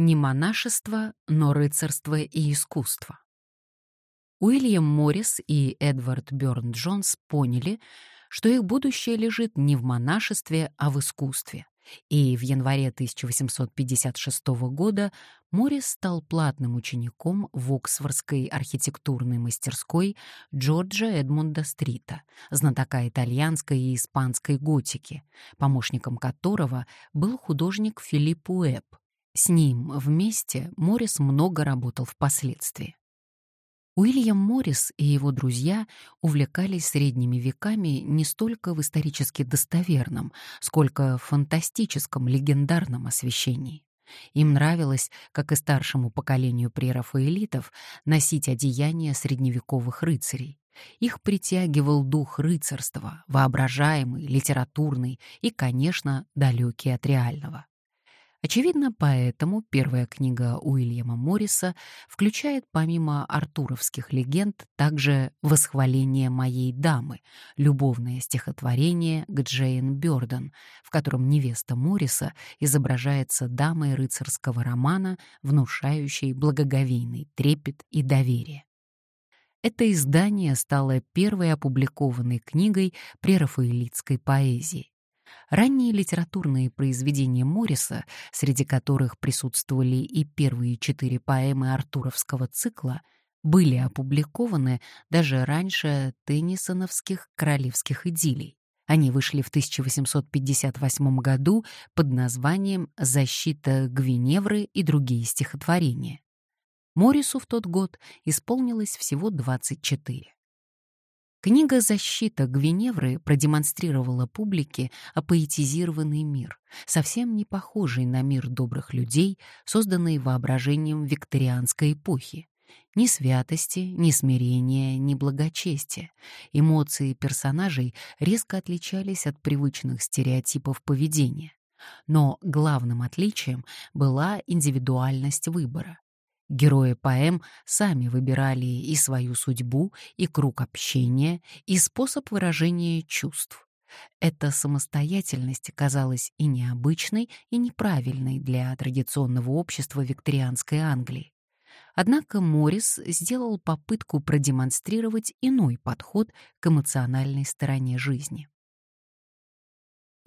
Не монашество, но рыцарство и искусство. Уильям Моррис и Эдвард Бёрн Джонс поняли, что их будущее лежит не в монашестве, а в искусстве. И в январе 1856 года Моррис стал платным учеником в Оксфордской архитектурной мастерской Джорджа Эдмунда Стрита, знатока итальянской и испанской готики, помощником которого был художник Филипп Уэбб. С ним вместе Моррис много работал впоследствии. Уильям Моррис и его друзья увлекались средними веками не столько в исторически достоверном, сколько в фантастическом легендарном освещении. Им нравилось, как и старшему поколению прерафаэлитов, носить одеяния средневековых рыцарей. Их притягивал дух рыцарства, воображаемый, литературный и, конечно, далекий от реального. Очевидно, поэтому первая книга Уильяма Морриса включает помимо артуровских легенд также «Восхваление моей дамы», любовное стихотворение к Джейн Бёрден, в котором невеста Морриса изображается дамой рыцарского романа, внушающей благоговейный трепет и доверие. Это издание стало первой опубликованной книгой прерафаэлитской поэзии. Ранние литературные произведения Морриса, среди которых присутствовали и первые четыре поэмы Артуровского цикла, были опубликованы даже раньше теннисоновских королевских идиллий. Они вышли в 1858 году под названием «Защита Гвиневры и другие стихотворения». Моррису в тот год исполнилось всего 24. Книга «Защита Гвиневры» продемонстрировала публике апоэтизированный мир, совсем не похожий на мир добрых людей, созданный воображением викторианской эпохи. Ни святости, ни смирения, ни благочестия. Эмоции персонажей резко отличались от привычных стереотипов поведения. Но главным отличием была индивидуальность выбора. Герои поэм сами выбирали и свою судьбу, и круг общения, и способ выражения чувств. Эта самостоятельность казалась и необычной, и неправильной для традиционного общества викторианской Англии. Однако Моррис сделал попытку продемонстрировать иной подход к эмоциональной стороне жизни.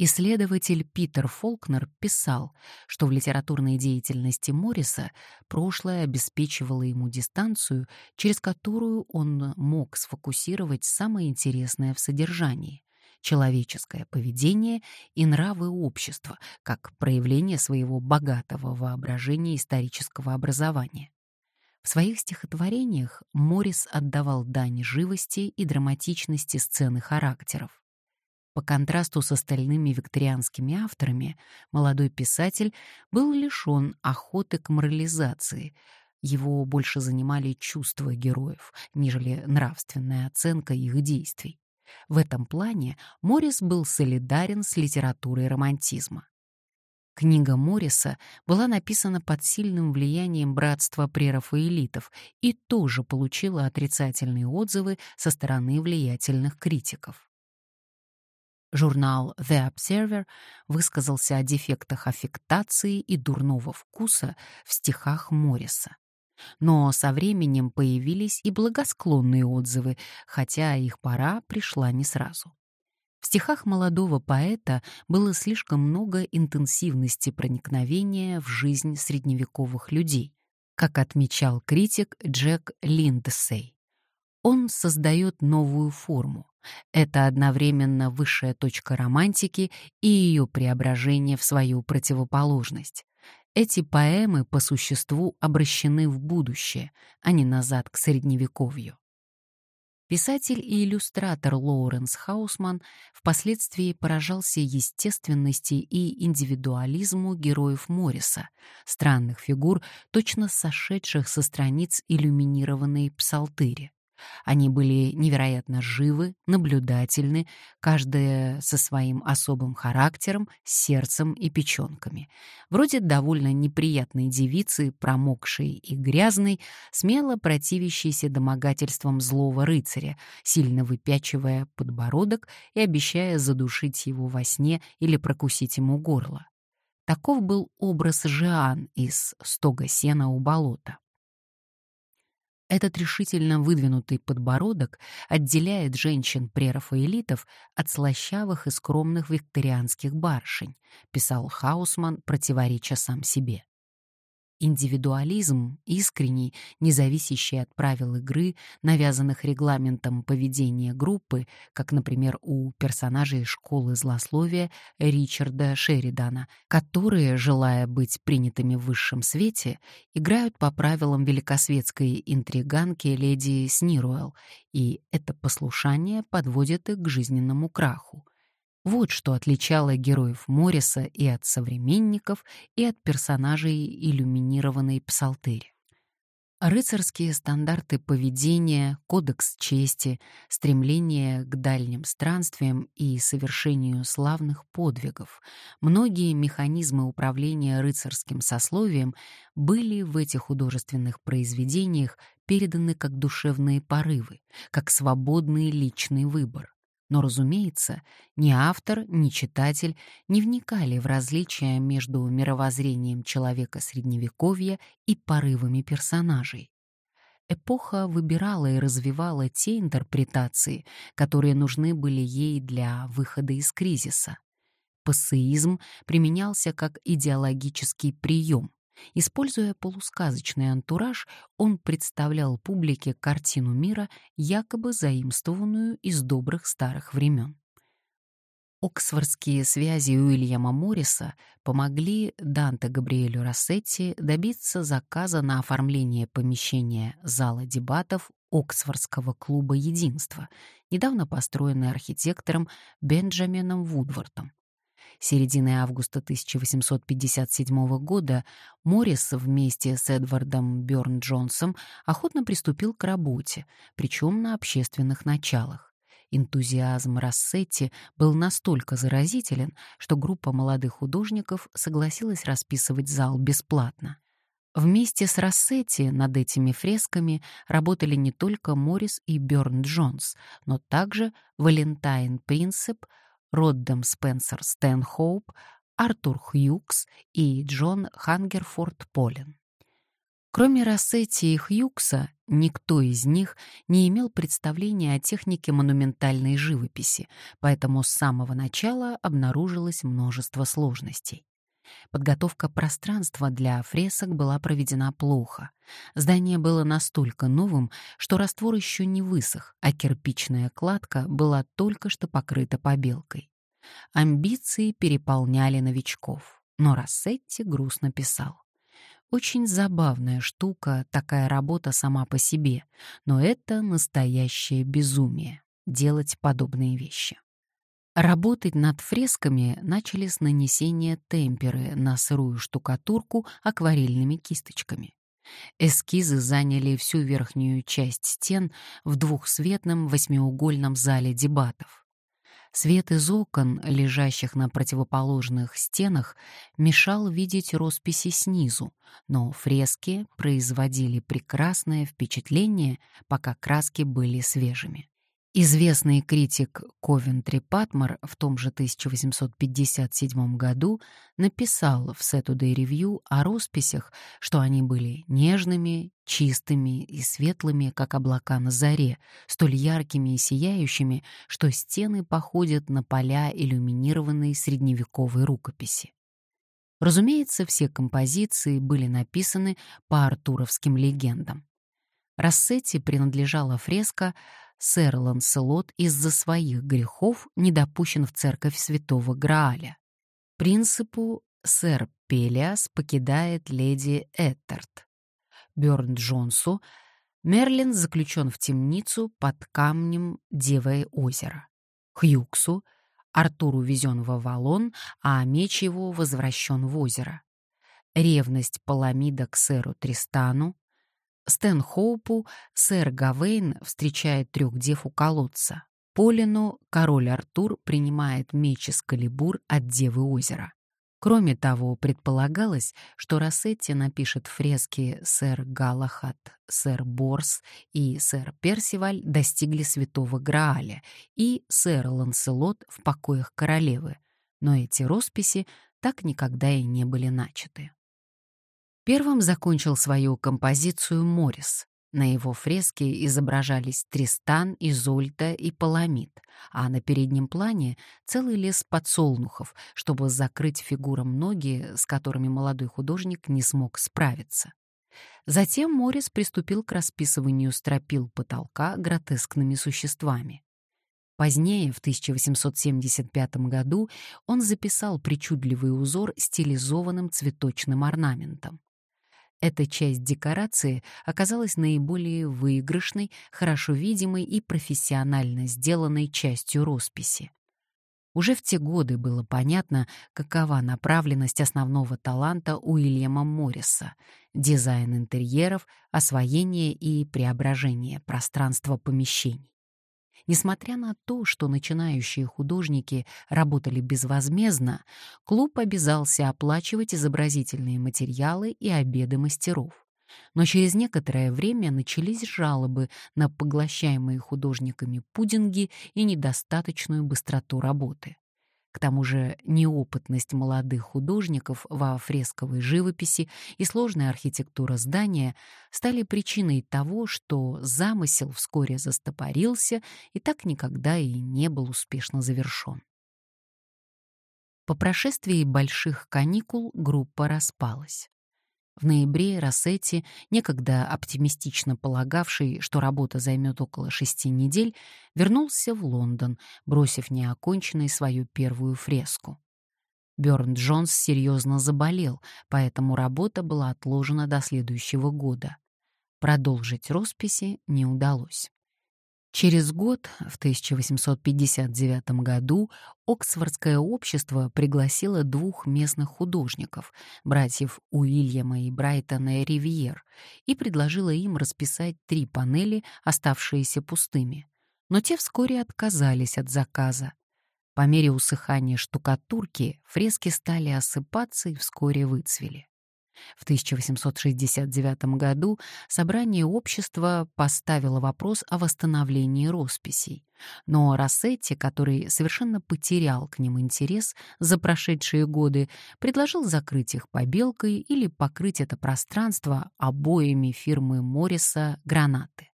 Исследователь Питер Фолкнер писал, что в литературной деятельности Морриса прошлое обеспечивало ему дистанцию, через которую он мог сфокусировать самое интересное в содержании — человеческое поведение и нравы общества, как проявление своего богатого воображения исторического образования. В своих стихотворениях Моррис отдавал дань живости и драматичности сцены характеров. По контрасту с остальными викторианскими авторами, молодой писатель был лишен охоты к морализации. Его больше занимали чувства героев, нежели нравственная оценка их действий. В этом плане Моррис был солидарен с литературой романтизма. Книга Морриса была написана под сильным влиянием братства прерафаэлитов и тоже получила отрицательные отзывы со стороны влиятельных критиков. Журнал The Observer высказался о дефектах аффектации и дурного вкуса в стихах Морриса. Но со временем появились и благосклонные отзывы, хотя их пора пришла не сразу. В стихах молодого поэта было слишком много интенсивности проникновения в жизнь средневековых людей, как отмечал критик Джек Линдсей. Он создает новую форму, это одновременно высшая точка романтики и ее преображение в свою противоположность. Эти поэмы по существу обращены в будущее, а не назад к средневековью. Писатель и иллюстратор Лоуренс Хаусман впоследствии поражался естественности и индивидуализму героев Морриса, странных фигур, точно сошедших со страниц иллюминированной псалтыри. Они были невероятно живы, наблюдательны, каждая со своим особым характером, сердцем и печенками. Вроде довольно неприятной девицы, промокшей и грязной, смело противящейся домогательствам злого рыцаря, сильно выпячивая подбородок и обещая задушить его во сне или прокусить ему горло. Таков был образ Жиан из «Стога сена у болота». Этот решительно выдвинутый подбородок отделяет женщин-прерафаэлитов от слащавых и скромных викторианских барышень, писал Хаусман, противореча сам себе. Индивидуализм, искренний, независящий от правил игры, навязанных регламентом поведения группы, как, например, у персонажей школы злословия Ричарда Шеридана, которые, желая быть принятыми в высшем свете, играют по правилам великосветской интриганки леди Снируэлл, и это послушание подводит их к жизненному краху. Вот что отличало героев Морриса и от современников, и от персонажей иллюминированной псалтыри. Рыцарские стандарты поведения, кодекс чести, стремление к дальним странствиям и совершению славных подвигов, многие механизмы управления рыцарским сословием были в этих художественных произведениях переданы как душевные порывы, как свободный личный выбор. Но, разумеется, ни автор, ни читатель не вникали в различия между мировоззрением человека Средневековья и порывами персонажей. Эпоха выбирала и развивала те интерпретации, которые нужны были ей для выхода из кризиса. Пассеизм применялся как идеологический прием, Используя полусказочный антураж, он представлял публике картину мира, якобы заимствованную из добрых старых времен. Оксфордские связи Уильяма Морриса помогли Данте Габриэлю Рассетти добиться заказа на оформление помещения зала дебатов Оксфордского клуба единства, недавно построенный архитектором Бенджамином Вудвортом середины августа 1857 года Моррис вместе с Эдвардом Бёрн-Джонсом охотно приступил к работе, причем на общественных началах. Энтузиазм Рассетти был настолько заразителен, что группа молодых художников согласилась расписывать зал бесплатно. Вместе с Рассетти над этими фресками работали не только Моррис и Бёрн Джонс, но также Валентайн Принцип, Роддем Спенсер Стэнхоуп, Артур Хьюкс и Джон Хангерфорд Полен. Кроме Рассетти и Хьюкса, никто из них не имел представления о технике монументальной живописи, поэтому с самого начала обнаружилось множество сложностей. Подготовка пространства для фресок была проведена плохо. Здание было настолько новым, что раствор еще не высох, а кирпичная кладка была только что покрыта побелкой. Амбиции переполняли новичков, но Рассетти грустно писал. Очень забавная штука, такая работа сама по себе, но это настоящее безумие — делать подобные вещи. Работать над фресками начали с нанесения темперы на сырую штукатурку акварельными кисточками. Эскизы заняли всю верхнюю часть стен в двухсветном восьмиугольном зале дебатов. Свет из окон, лежащих на противоположных стенах, мешал видеть росписи снизу, но фрески производили прекрасное впечатление, пока краски были свежими. Известный критик Ковентри Патмор в том же 1857 году написал в Saturday Review о росписях, что они были нежными, чистыми и светлыми, как облака на заре, столь яркими и сияющими, что стены походят на поля иллюминированной средневековой рукописи. Разумеется, все композиции были написаны по артуровским легендам. Рассетти принадлежала фреска сэр Ланселот из-за своих грехов не допущен в церковь святого Грааля. Принципу сэр Пелиас покидает леди Эттерт. Бёрн Джонсу Мерлин заключен в темницу под камнем Девое озеро. Хьюксу Артур увезен в Авалон, а меч его возвращен в озеро. Ревность Паламида к сэру Тристану, Стэнхоупу сэр Гавейн встречает трех дев у колодца. Полину король Артур принимает меч из калибур от Девы озера. Кроме того, предполагалось, что Рассетти напишет фрески «Сэр Галахат», «Сэр Борс» и «Сэр Персиваль» достигли святого Грааля и «Сэр Ланселот» в покоях королевы, но эти росписи так никогда и не были начаты. Первым закончил свою композицию Морис. На его фреске изображались Тристан, Изольда и Паламид, а на переднем плане целый лес подсолнухов, чтобы закрыть фигурам ноги, с которыми молодой художник не смог справиться. Затем Морис приступил к расписыванию стропил потолка гротескными существами. Позднее, в 1875 году, он записал причудливый узор стилизованным цветочным орнаментом. Эта часть декорации оказалась наиболее выигрышной, хорошо видимой и профессионально сделанной частью росписи. Уже в те годы было понятно, какова направленность основного таланта Уильяма Морриса — дизайн интерьеров, освоение и преображение пространства помещений. Несмотря на то, что начинающие художники работали безвозмездно, клуб обязался оплачивать изобразительные материалы и обеды мастеров. Но через некоторое время начались жалобы на поглощаемые художниками пудинги и недостаточную быстроту работы. К тому же неопытность молодых художников во фресковой живописи и сложная архитектура здания стали причиной того, что замысел вскоре застопорился и так никогда и не был успешно завершен. По прошествии больших каникул группа распалась. В ноябре Рассетти, некогда оптимистично полагавший, что работа займет около шести недель, вернулся в Лондон, бросив неоконченной свою первую фреску. Бёрн Джонс серьезно заболел, поэтому работа была отложена до следующего года. Продолжить росписи не удалось. Через год, в 1859 году, Оксфордское общество пригласило двух местных художников, братьев Уильяма и Брайтона Ривьер, и предложило им расписать три панели, оставшиеся пустыми. Но те вскоре отказались от заказа. По мере усыхания штукатурки фрески стали осыпаться и вскоре выцвели. В 1869 году собрание общества поставило вопрос о восстановлении росписей. Но Рассетти, который совершенно потерял к ним интерес за прошедшие годы, предложил закрыть их побелкой или покрыть это пространство обоями фирмы Морриса «Гранаты».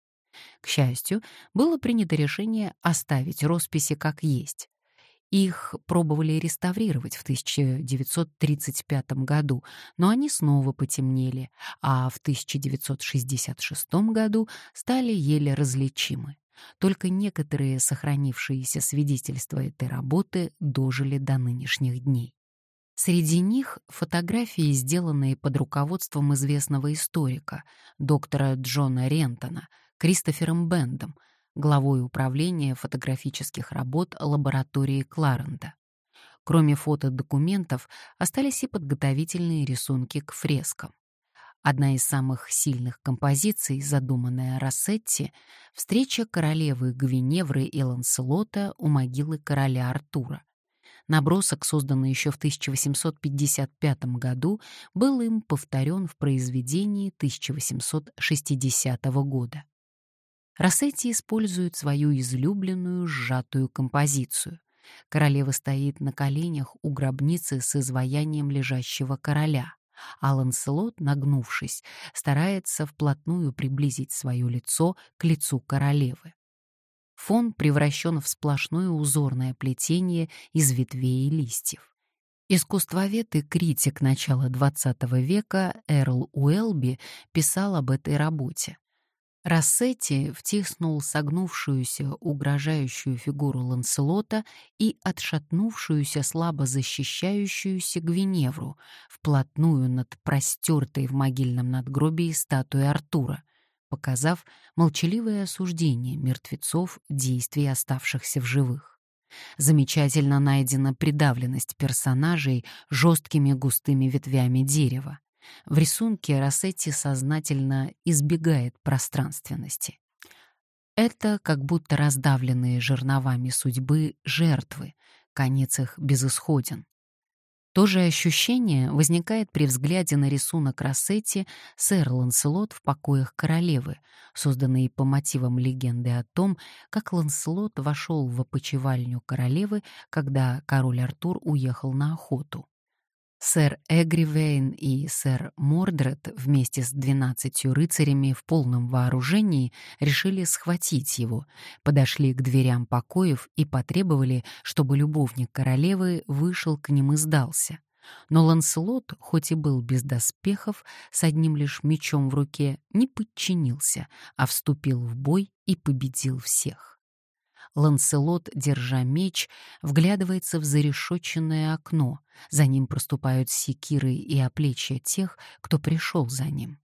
К счастью, было принято решение оставить росписи как есть. Их пробовали реставрировать в 1935 году, но они снова потемнели, а в 1966 году стали еле различимы. Только некоторые сохранившиеся свидетельства этой работы дожили до нынешних дней. Среди них фотографии, сделанные под руководством известного историка, доктора Джона Рентона, Кристофером Бендом, главой управления фотографических работ лаборатории Кларенда. Кроме фотодокументов, остались и подготовительные рисунки к фрескам. Одна из самых сильных композиций, задуманная Рассетти, встреча королевы Гвиневры и Ланселота у могилы короля Артура. Набросок, созданный еще в 1855 году, был им повторен в произведении 1860 года. Рассетти использует свою излюбленную сжатую композицию. Королева стоит на коленях у гробницы с изваянием лежащего короля, а Ланселот, нагнувшись, старается вплотную приблизить свое лицо к лицу королевы. Фон превращен в сплошное узорное плетение из ветвей и листьев. Искусствовед и критик начала XX века Эрл Уэлби писал об этой работе. Рассетти втиснул согнувшуюся, угрожающую фигуру Ланселота и отшатнувшуюся, слабо защищающуюся Гвиневру вплотную над простертой в могильном надгробии статуей Артура, показав молчаливое осуждение мертвецов действий оставшихся в живых. Замечательно найдена придавленность персонажей жесткими густыми ветвями дерева. В рисунке Рассетти сознательно избегает пространственности. Это как будто раздавленные жерновами судьбы жертвы, конец их безысходен. То же ощущение возникает при взгляде на рисунок Рассетти «Сэр Ланселот в покоях королевы», созданный по мотивам легенды о том, как Ланселот вошел в опочивальню королевы, когда король Артур уехал на охоту. Сэр Эгривейн и сэр Мордред вместе с двенадцатью рыцарями в полном вооружении решили схватить его, подошли к дверям покоев и потребовали, чтобы любовник королевы вышел к ним и сдался. Но Ланселот, хоть и был без доспехов, с одним лишь мечом в руке, не подчинился, а вступил в бой и победил всех. Ланселот, держа меч, вглядывается в зарешоченное окно. За ним проступают секиры и оплечья тех, кто пришел за ним.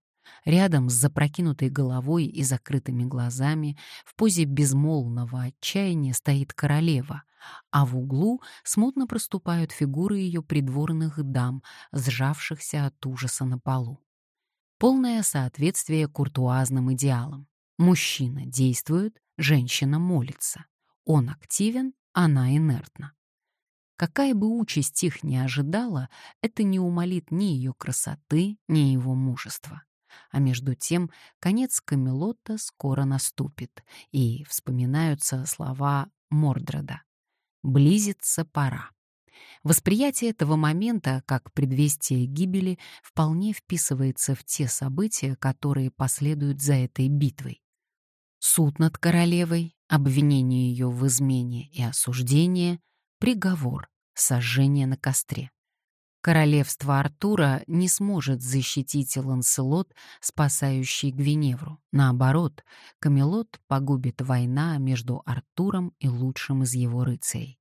Рядом с запрокинутой головой и закрытыми глазами в позе безмолвного отчаяния стоит королева, а в углу смутно проступают фигуры ее придворных дам, сжавшихся от ужаса на полу. Полное соответствие куртуазным идеалам. Мужчина действует, женщина молится. Он активен, она инертна. Какая бы участь их ни ожидала, это не умолит ни ее красоты, ни его мужества. А между тем конец Камелота скоро наступит, и вспоминаются слова Мордреда. «Близится пора». Восприятие этого момента как предвестие гибели вполне вписывается в те события, которые последуют за этой битвой. Суд над королевой, обвинение ее в измене и осуждение, приговор, сожжение на костре. Королевство Артура не сможет защитить Ланселот, спасающий Гвиневру. Наоборот, Камелот погубит война между Артуром и лучшим из его рыцарей.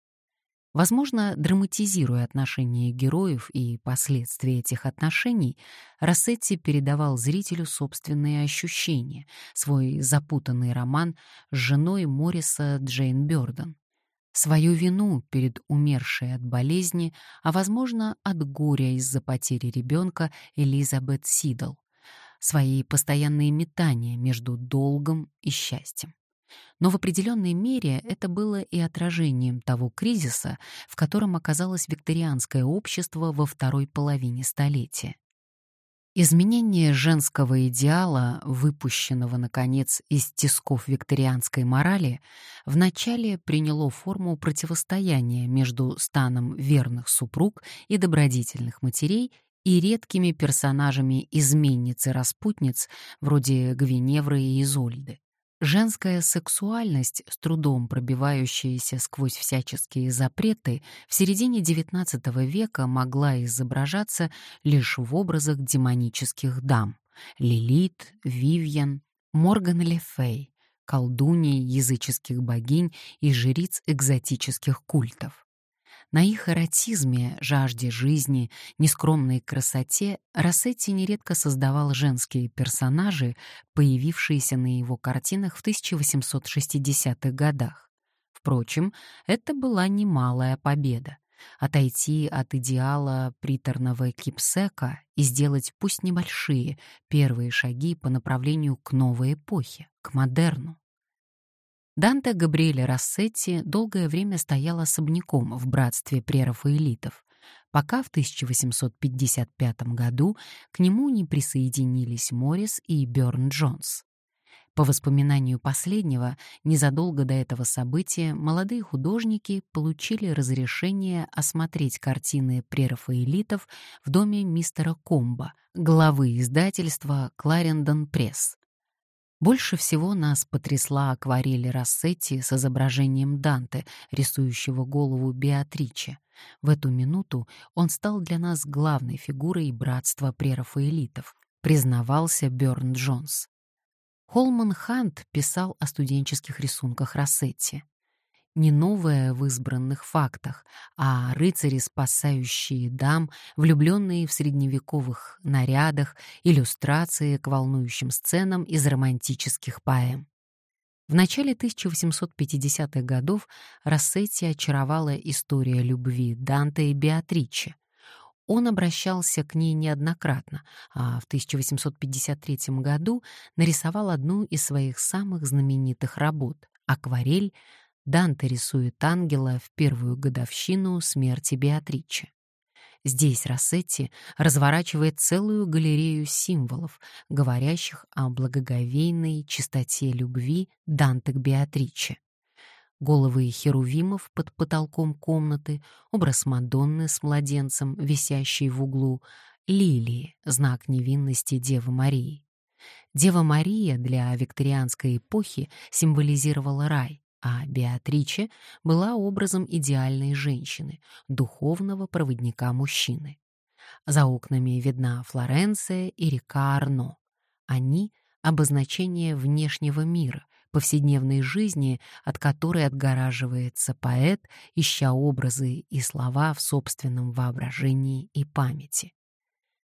Возможно, драматизируя отношения героев и последствия этих отношений, Рассетти передавал зрителю собственные ощущения, свой запутанный роман с женой Морриса Джейн Бёрден, свою вину перед умершей от болезни, а, возможно, от горя из-за потери ребенка Элизабет Сидл, свои постоянные метания между долгом и счастьем. Но в определенной мере это было и отражением того кризиса, в котором оказалось викторианское общество во второй половине столетия. Изменение женского идеала, выпущенного, наконец, из тисков викторианской морали, вначале приняло форму противостояния между станом верных супруг и добродетельных матерей и редкими персонажами изменниц и распутниц, вроде Гвиневры и Изольды. Женская сексуальность, с трудом пробивающаяся сквозь всяческие запреты, в середине XIX века могла изображаться лишь в образах демонических дам — Лилит, Вивьен, Морган Le Фей, колдуней языческих богинь и жриц экзотических культов. На их эротизме, жажде жизни, нескромной красоте Рассетти нередко создавал женские персонажи, появившиеся на его картинах в 1860-х годах. Впрочем, это была немалая победа. Отойти от идеала приторного кипсека и сделать пусть небольшие первые шаги по направлению к новой эпохе, к модерну. Данте Габриэле Рассетти долгое время стоял особняком в братстве прерафаэлитов, пока в 1855 году к нему не присоединились Моррис и Бёрн Джонс. По воспоминанию последнего, незадолго до этого события молодые художники получили разрешение осмотреть картины прерафаэлитов в доме мистера Комба, главы издательства «Кларендон Пресс», больше всего нас потрясла акварель Рассетти с изображением Данте, рисующего голову Беатриче. В эту минуту он стал для нас главной фигурой братства прерафаэлитов, признавался Бёрн Джонс. Холман Хант писал о студенческих рисунках Рассетти не новое в избранных фактах, а рыцари, спасающие дам, влюбленные в средневековых нарядах, иллюстрации к волнующим сценам из романтических поэм. В начале 1850-х годов Рассетти очаровала история любви Данте и Беатриче. Он обращался к ней неоднократно, а в 1853 году нарисовал одну из своих самых знаменитых работ — акварель Данте рисует ангела в первую годовщину смерти Беатриче. Здесь Рассетти разворачивает целую галерею символов, говорящих о благоговейной чистоте любви Данте к Беатриче. головы херувимов под потолком комнаты, образ Мадонны с младенцем, висящий в углу, лилии, знак невинности Девы Марии. Дева Мария для викторианской эпохи символизировала рай, а Беатриче была образом идеальной женщины, духовного проводника мужчины. За окнами видна Флоренция и река Арно. Они — обозначение внешнего мира, повседневной жизни, от которой отгораживается поэт, ища образы и слова в собственном воображении и памяти.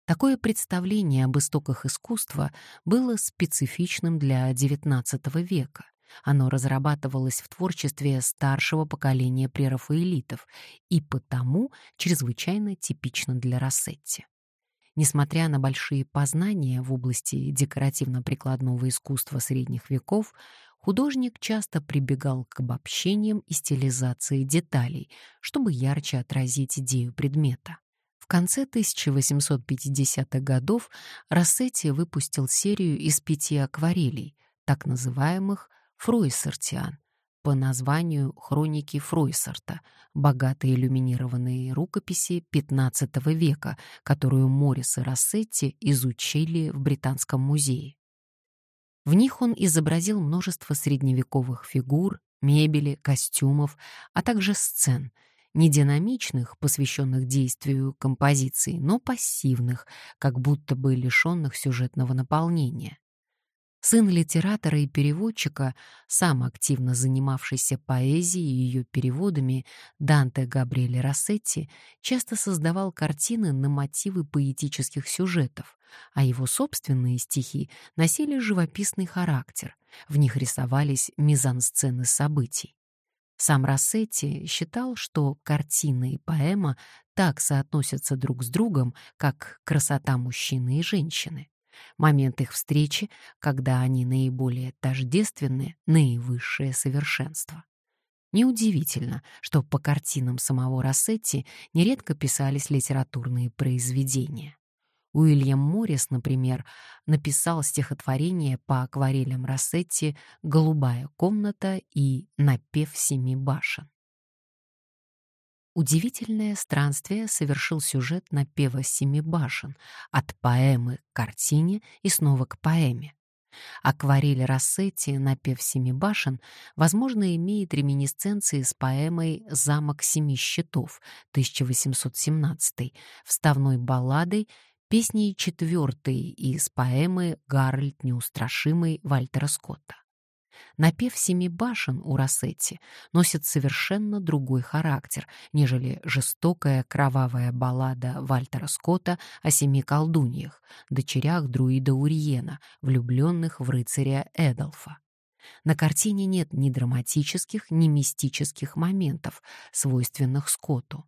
Такое представление об истоках искусства было специфичным для XIX века. Оно разрабатывалось в творчестве старшего поколения прерафаэлитов и потому чрезвычайно типично для Рассетти. Несмотря на большие познания в области декоративно-прикладного искусства средних веков, художник часто прибегал к обобщениям и стилизации деталей, чтобы ярче отразить идею предмета. В конце 1850-х годов Рассетти выпустил серию из пяти акварелей, так называемых «Фройсартиан», по названию «Хроники Фройсарта», богато иллюминированные рукописи XV века, которую Моррис и Рассетти изучили в Британском музее. В них он изобразил множество средневековых фигур, мебели, костюмов, а также сцен — не динамичных, посвященных действию композиций, но пассивных, как будто бы лишенных сюжетного наполнения. Сын литератора и переводчика, сам активно занимавшийся поэзией и ее переводами, Данте Габриэль Рассетти, часто создавал картины на мотивы поэтических сюжетов, а его собственные стихи носили живописный характер, в них рисовались мизансцены событий. Сам Рассетти считал, что картина и поэма так соотносятся друг с другом, как красота мужчины и женщины. Момент их встречи, когда они наиболее тождественны, наивысшее совершенство. Неудивительно, что по картинам самого Рассетти нередко писались литературные произведения. Уильям Моррис, например, написал стихотворение по акварелям Рассетти «Голубая комната» и «Напев семи башен». Удивительное странствие совершил сюжет напева семи башен от поэмы к картине и снова к поэме. Акварель Рассетти «Напев семи башен» возможно имеет реминисценции с поэмой «Замок семи щитов» 1817, вставной балладой песней четвертой из поэмы «Гарольд неустрашимый» Вальтера Скотта. Напев «Семи башен» у Рассетти носит совершенно другой характер, нежели жестокая кровавая баллада Вальтера Скотта о семи колдуньях, дочерях друида Уриена, влюбленных в рыцаря Эдолфа. На картине нет ни драматических, ни мистических моментов, свойственных Скотту.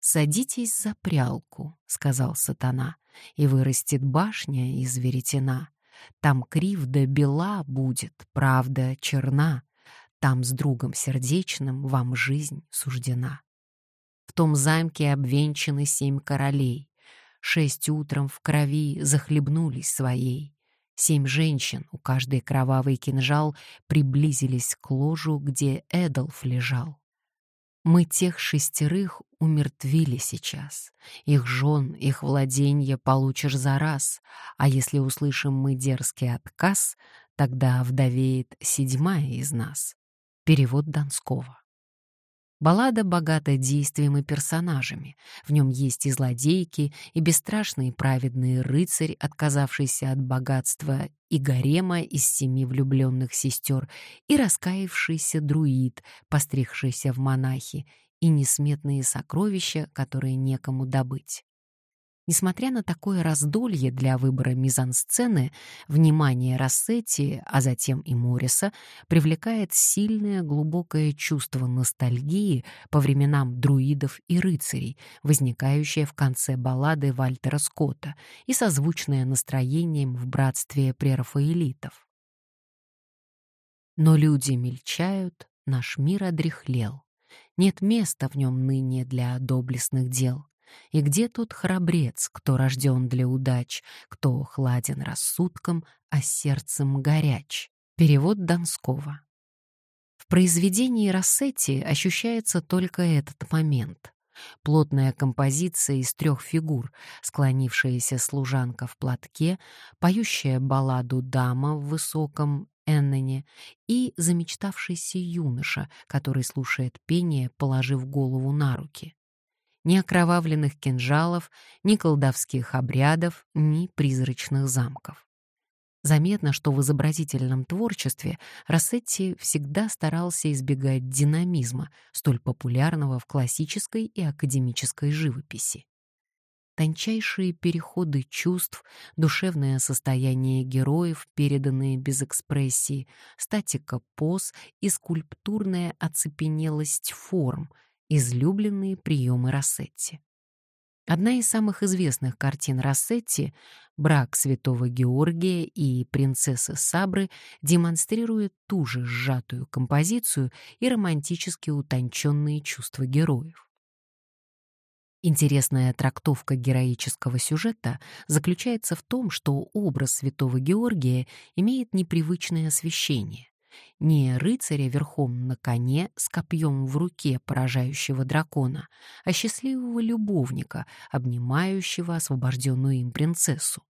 «Садитесь за прялку», — сказал сатана, «и вырастет башня из веретена. Там кривда бела будет, правда черна. Там с другом сердечным вам жизнь суждена». В том замке обвенчаны семь королей. Шесть утром в крови захлебнулись своей. Семь женщин, у каждой кровавый кинжал, приблизились к ложу, где Эдолф лежал. Мы тех шестерых умертвили сейчас. Их жен, их владенье получишь за раз, а если услышим мы дерзкий отказ, тогда вдовеет седьмая из нас. Перевод Донского. Баллада богата действием и персонажами. В нем есть и злодейки, и бесстрашный праведный рыцарь, отказавшийся от богатства, и гарема из семи влюбленных сестер, и раскаявшийся друид, постригшийся в монахи, и несметные сокровища, которые некому добыть. Несмотря на такое раздолье для выбора мизансцены, внимание Рассетти, а затем и Морриса, привлекает сильное глубокое чувство ностальгии по временам друидов и рыцарей, возникающее в конце баллады Вальтера Скотта и созвучное настроением в братстве прерафаэлитов. Но люди мельчают, наш мир одряхлел. Нет места в нем ныне для доблестных дел. И где тот храбрец, кто рожден для удач, кто хладен рассудком, а сердцем горяч? Перевод Донского. В произведении Рассетти ощущается только этот момент. Плотная композиция из трех фигур, склонившаяся служанка в платке, поющая балладу дама в высоком Энноне и замечтавшийся юноша, который слушает пение, положив голову на руки. Ни окровавленных кинжалов, ни колдовских обрядов, ни призрачных замков. Заметно, что в изобразительном творчестве Рассетти всегда старался избегать динамизма, столь популярного в классической и академической живописи. Тончайшие переходы чувств, душевное состояние героев, переданные без экспрессии, статика поз и скульптурная оцепенелость форм — излюбленные приемы Рассетти. Одна из самых известных картин Рассетти «Брак святого Георгия и принцессы Сабры» демонстрирует ту же сжатую композицию и романтически утонченные чувства героев. Интересная трактовка героического сюжета заключается в том, что образ святого Георгия имеет непривычное освещение. Не рыцаря верхом на коне с копьем в руке поражающего дракона, а счастливого любовника, обнимающего освобожденную им принцессу.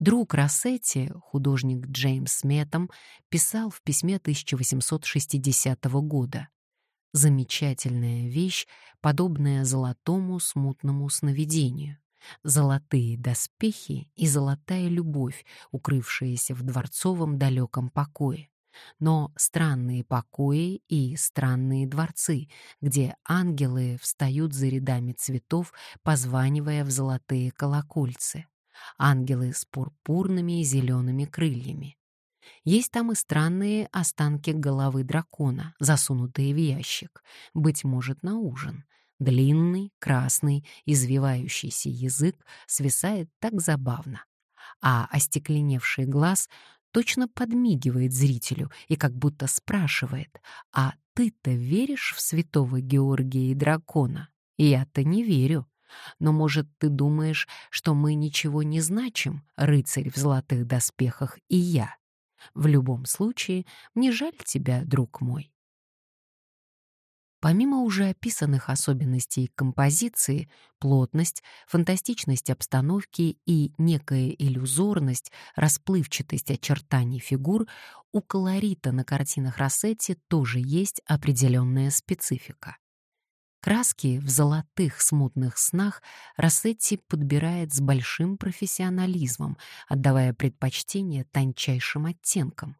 Друг Рассетти, художник Джеймс Метом, писал в письме 1860 года «Замечательная вещь, подобная золотому смутному сновидению. Золотые доспехи и золотая любовь, укрывшиеся в дворцовом далеком покое но странные покои и странные дворцы, где ангелы встают за рядами цветов, позванивая в золотые колокольцы. Ангелы с пурпурными и зелеными крыльями. Есть там и странные останки головы дракона, засунутые в ящик, быть может, на ужин. Длинный, красный, извивающийся язык свисает так забавно а остекленевший глаз точно подмигивает зрителю и как будто спрашивает, «А ты-то веришь в святого Георгия и дракона? Я-то не верю. Но, может, ты думаешь, что мы ничего не значим, рыцарь в золотых доспехах и я? В любом случае, мне жаль тебя, друг мой. Помимо уже описанных особенностей композиции, плотность, фантастичность обстановки и некая иллюзорность, расплывчатость очертаний фигур, у колорита на картинах Рассетти тоже есть определенная специфика. Краски в золотых смутных снах Рассетти подбирает с большим профессионализмом, отдавая предпочтение тончайшим оттенкам.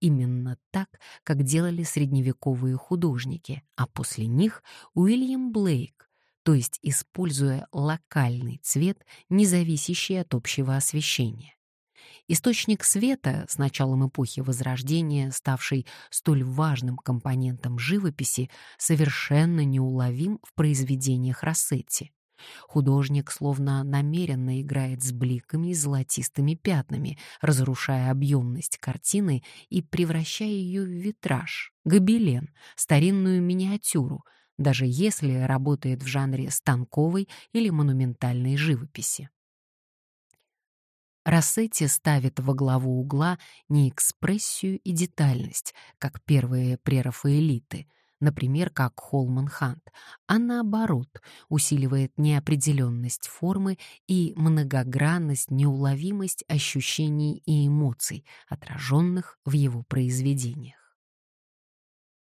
Именно так, как делали средневековые художники, а после них Уильям Блейк, то есть используя локальный цвет, не зависящий от общего освещения. Источник света, с началом эпохи Возрождения, ставший столь важным компонентом живописи, совершенно неуловим в произведениях Рассетти. Художник словно намеренно играет с бликами и золотистыми пятнами, разрушая объемность картины и превращая ее в витраж, гобелен, старинную миниатюру, даже если работает в жанре станковой или монументальной живописи. Рассетти ставит во главу угла не экспрессию и детальность, как первые прерафаэлиты, например, как Холман Хант, а наоборот, усиливает неопределенность формы и многогранность, неуловимость ощущений и эмоций, отраженных в его произведениях.